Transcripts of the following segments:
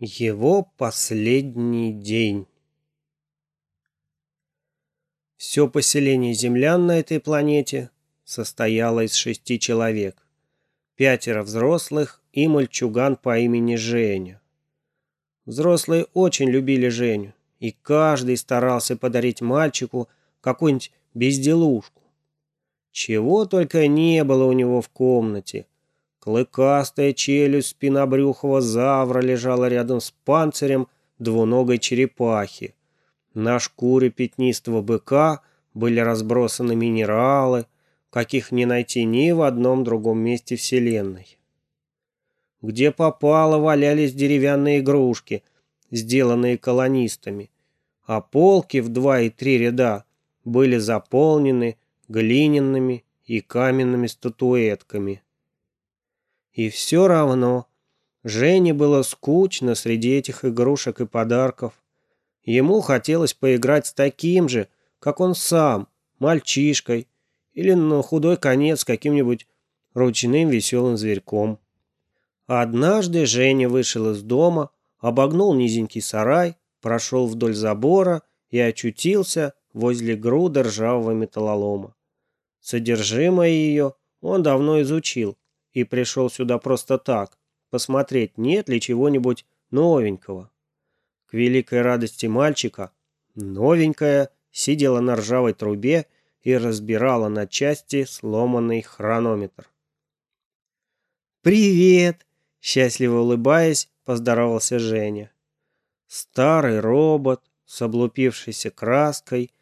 Его последний день. Все поселение землян на этой планете состояло из шести человек. Пятеро взрослых и мальчуган по имени Женя. Взрослые очень любили Женю, и каждый старался подарить мальчику какую-нибудь безделушку. Чего только не было у него в комнате – Клыкастая челюсть спинобрюхого завра лежала рядом с панцирем двуногой черепахи. На шкуре пятнистого быка были разбросаны минералы, каких не найти ни в одном другом месте Вселенной. Где попало, валялись деревянные игрушки, сделанные колонистами, а полки в два и три ряда были заполнены глиняными и каменными статуэтками. И все равно Жене было скучно среди этих игрушек и подарков. Ему хотелось поиграть с таким же, как он сам, мальчишкой, или на худой конец каким-нибудь ручным веселым зверьком. Однажды Женя вышел из дома, обогнул низенький сарай, прошел вдоль забора и очутился возле груды ржавого металлолома. Содержимое ее он давно изучил и пришел сюда просто так, посмотреть, нет ли чего-нибудь новенького. К великой радости мальчика, новенькая сидела на ржавой трубе и разбирала на части сломанный хронометр. «Привет!» — счастливо улыбаясь, поздоровался Женя. Старый робот с облупившейся краской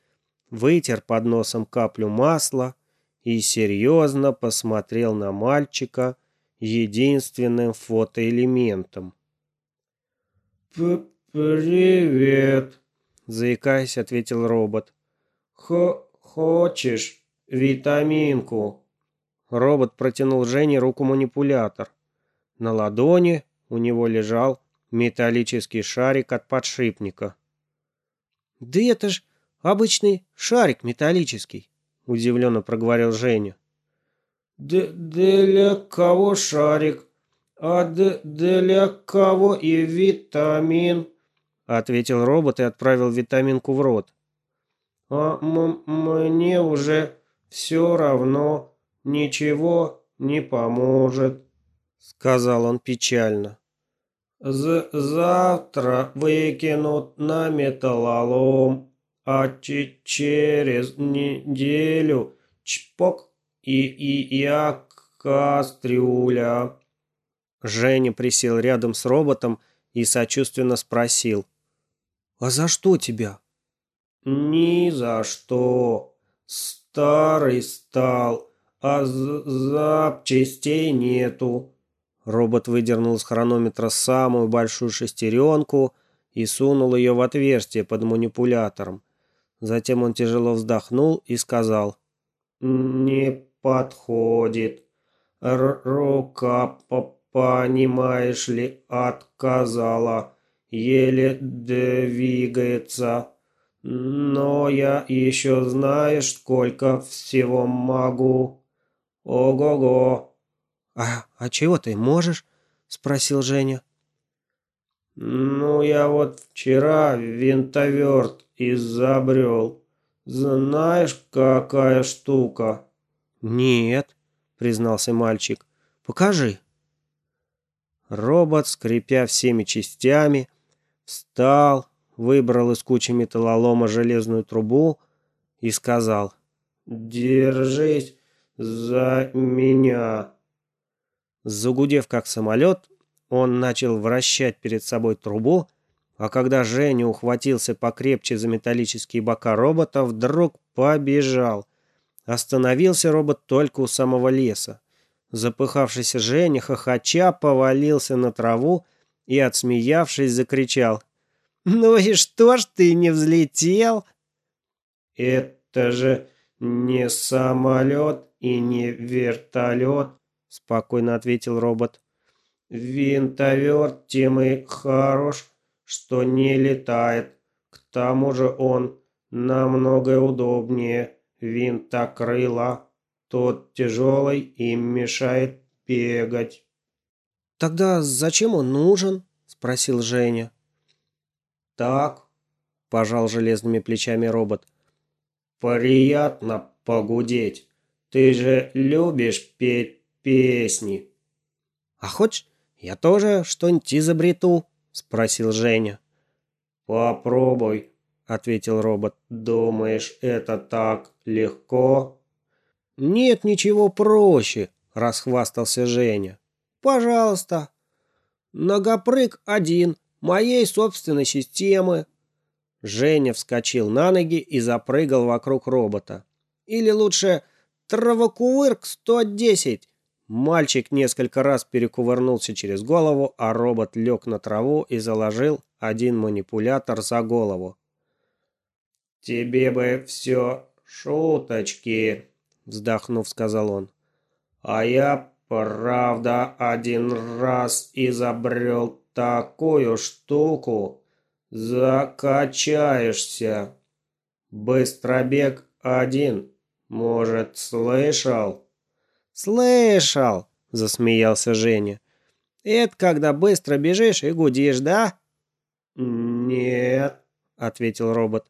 вытер под носом каплю масла и серьезно посмотрел на мальчика единственным фотоэлементом. «Привет», — заикаясь, ответил робот. «Хо «Хочешь витаминку?» Робот протянул Жене руку-манипулятор. На ладони у него лежал металлический шарик от подшипника. «Да это ж обычный шарик металлический», — удивленно проговорил Женя. Д «Для кого шарик? А для кого и витамин?» — ответил робот и отправил витаминку в рот. «А мне уже все равно ничего не поможет», — сказал он печально. З «Завтра выкинут на металлолом» а через неделю чпок и, и я кастрюля. Женя присел рядом с роботом и сочувственно спросил. «А за что тебя?» «Ни за что. Старый стал, а запчастей нету». Робот выдернул из хронометра самую большую шестеренку и сунул ее в отверстие под манипулятором. Затем он тяжело вздохнул и сказал. «Не подходит. Р рука, понимаешь ли, отказала. Еле двигается. Но я еще знаешь, сколько всего могу. Ого-го!» «А, а чего ты можешь?» – спросил Женя. «Ну, я вот вчера винтоверт изобрел. Знаешь, какая штука?» «Нет», — признался мальчик. «Покажи». Робот, скрипя всеми частями, встал, выбрал из кучи металлолома железную трубу и сказал «Держись за меня». Загудев как самолет, он начал вращать перед собой трубу, а когда Женя ухватился покрепче за металлические бока робота, вдруг побежал. Остановился робот только у самого леса. Запыхавшийся Женя, хохоча, повалился на траву и, отсмеявшись, закричал. «Ну и что ж ты не взлетел?» «Это же не самолет и не вертолет», — спокойно ответил робот. Винтоверт хорош, что не летает. К тому же он намного удобнее винтокрыла. Тот тяжелый и мешает бегать. «Тогда зачем он нужен?» – спросил Женя. «Так», — пожал железными плечами робот. «Приятно погудеть. Ты же любишь петь песни». «А хочешь, я тоже что-нибудь изобрету?» — спросил Женя. «Попробуй», — ответил робот. «Думаешь, это так легко?» «Нет ничего проще», — расхвастался Женя. «Пожалуйста». «Ногопрыг один, моей собственной системы». Женя вскочил на ноги и запрыгал вокруг робота. Или лучше «Травокувырк 110». Мальчик несколько раз перекувырнулся через голову, а робот лег на траву и заложил один манипулятор за голову. «Тебе бы все шуточки», — вздохнув, сказал он. «А я, правда, один раз изобрел такую штуку. Закачаешься. Быстробег один. Может, слышал?» «Слышал», — засмеялся Женя. «Это когда быстро бежишь и гудишь, да?» «Нет», — ответил робот.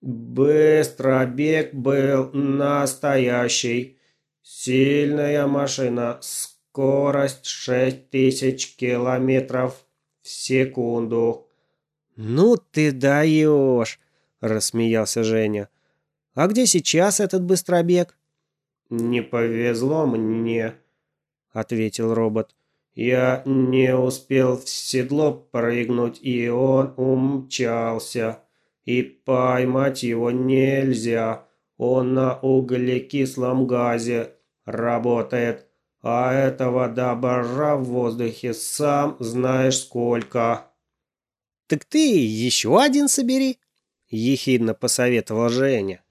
Быстробег был настоящий. Сильная машина. Скорость шесть тысяч километров в секунду. «Ну ты даешь!» – рассмеялся Женя. «А где сейчас этот быстробег?» «Не повезло мне», – ответил робот. «Я не успел в седло прыгнуть, и он умчался» и поймать его нельзя. Он на углекислом газе работает, а этого добра в воздухе сам знаешь сколько». «Так ты еще один собери», — ехидно посоветовал Женя.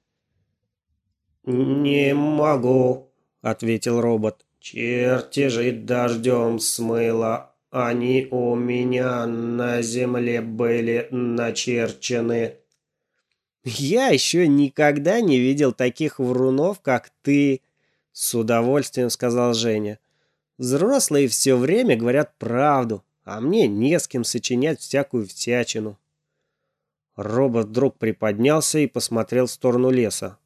«Не могу», — ответил робот. «Чертежи дождем смыло. Они у меня на земле были начерчены». «Я еще никогда не видел таких врунов, как ты», — с удовольствием сказал Женя. «Взрослые все время говорят правду, а мне не с кем сочинять всякую всячину». Робот вдруг приподнялся и посмотрел в сторону леса.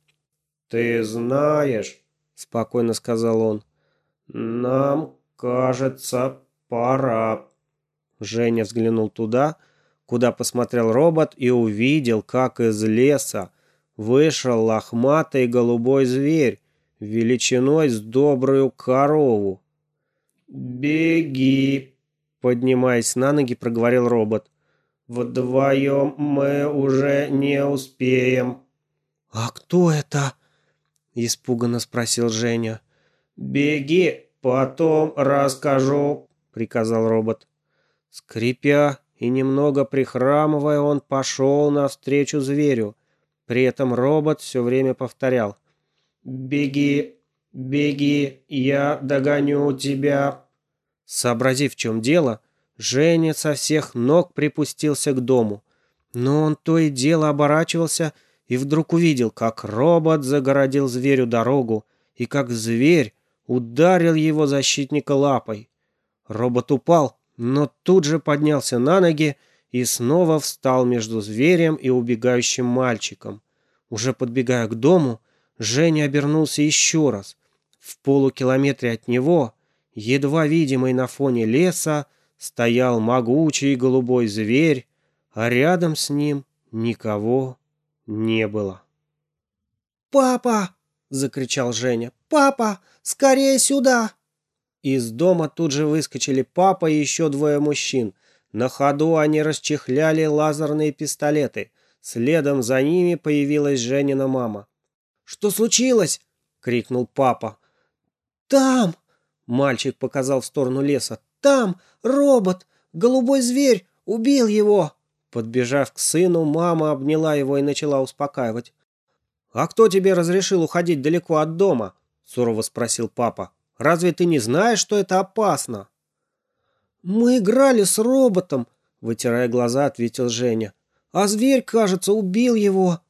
«Ты знаешь», — спокойно сказал он, — «нам, кажется, пора». Женя взглянул туда, — куда посмотрел робот и увидел, как из леса вышел лохматый голубой зверь, величиной с добрую корову. «Беги!» — поднимаясь на ноги, проговорил робот. «Вдвоем мы уже не успеем». «А кто это?» — испуганно спросил Женя. «Беги, потом расскажу», — приказал робот. Скрипя и немного прихрамывая, он пошел навстречу зверю. При этом робот все время повторял «Беги, беги, я догоню тебя». Сообразив, в чем дело, Женя со всех ног припустился к дому. Но он то и дело оборачивался и вдруг увидел, как робот загородил зверю дорогу и как зверь ударил его защитника лапой. Робот упал, но тут же поднялся на ноги и снова встал между зверем и убегающим мальчиком. Уже подбегая к дому, Женя обернулся еще раз. В полукилометре от него, едва видимый на фоне леса, стоял могучий голубой зверь, а рядом с ним никого не было. «Папа!» — закричал Женя. «Папа! Скорее сюда!» Из дома тут же выскочили папа и еще двое мужчин. На ходу они расчехляли лазерные пистолеты. Следом за ними появилась Женина мама. «Что случилось?» — крикнул папа. «Там!» — мальчик показал в сторону леса. «Там! Робот! Голубой зверь! Убил его!» Подбежав к сыну, мама обняла его и начала успокаивать. «А кто тебе разрешил уходить далеко от дома?» — сурово спросил папа. Разве ты не знаешь, что это опасно?» «Мы играли с роботом», — вытирая глаза, ответил Женя. «А зверь, кажется, убил его».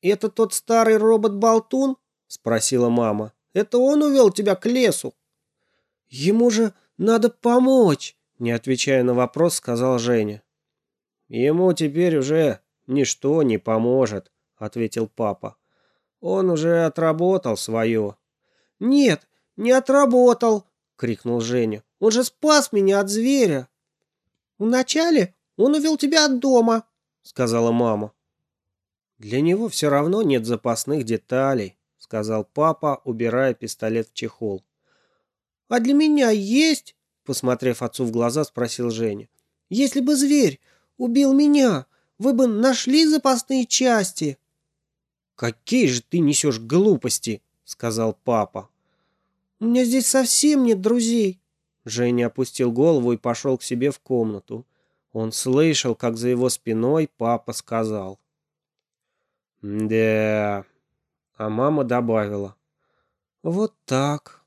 «Это тот старый робот-болтун?» — спросила мама. «Это он увел тебя к лесу?» «Ему же надо помочь», — Не отвечая на вопрос, сказал Женя. «Ему теперь уже ничто не поможет», — ответил папа. «Он уже отработал свое». «Нет, не отработал!» — крикнул Женя. «Он же спас меня от зверя!» «Вначале он увел тебя от дома», — сказала мама. «Для него все равно нет запасных деталей», — сказал папа, убирая пистолет в чехол. «А для меня есть?» — посмотрев отцу в глаза, спросил Женя. «Если бы зверь убил меня, вы бы нашли запасные части?» «Какие же ты несешь глупости!» — сказал папа. «У меня здесь совсем нет друзей». Женя опустил голову и пошел к себе в комнату. Он слышал, как за его спиной папа сказал. «Да...» А мама добавила. «Вот так».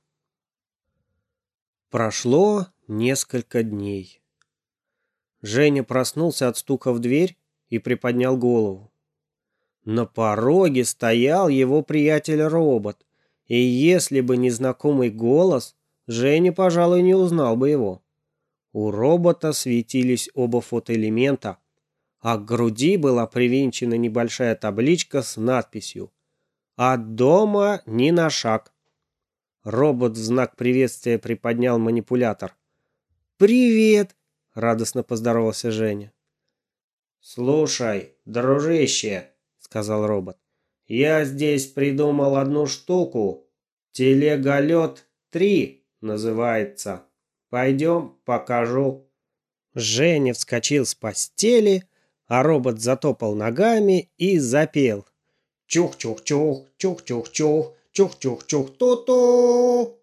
Прошло несколько дней. Женя проснулся от стука в дверь и приподнял голову. На пороге стоял его приятель-робот, и если бы не знакомый голос, Женя, пожалуй, не узнал бы его. У робота светились оба фотоэлемента, а к груди была привинчена небольшая табличка с надписью «От дома ни на шаг». Робот в знак приветствия приподнял манипулятор. «Привет!» — радостно поздоровался Женя. «Слушай, дружище», — сказал робот, — «я здесь придумал одну штуку. Телеголет 3 называется. Пойдем, покажу». Женя вскочил с постели, а робот затопал ногами и запел. Чух-чух-чух, чух-чух-чух, чух-чух-чух, ту-ту.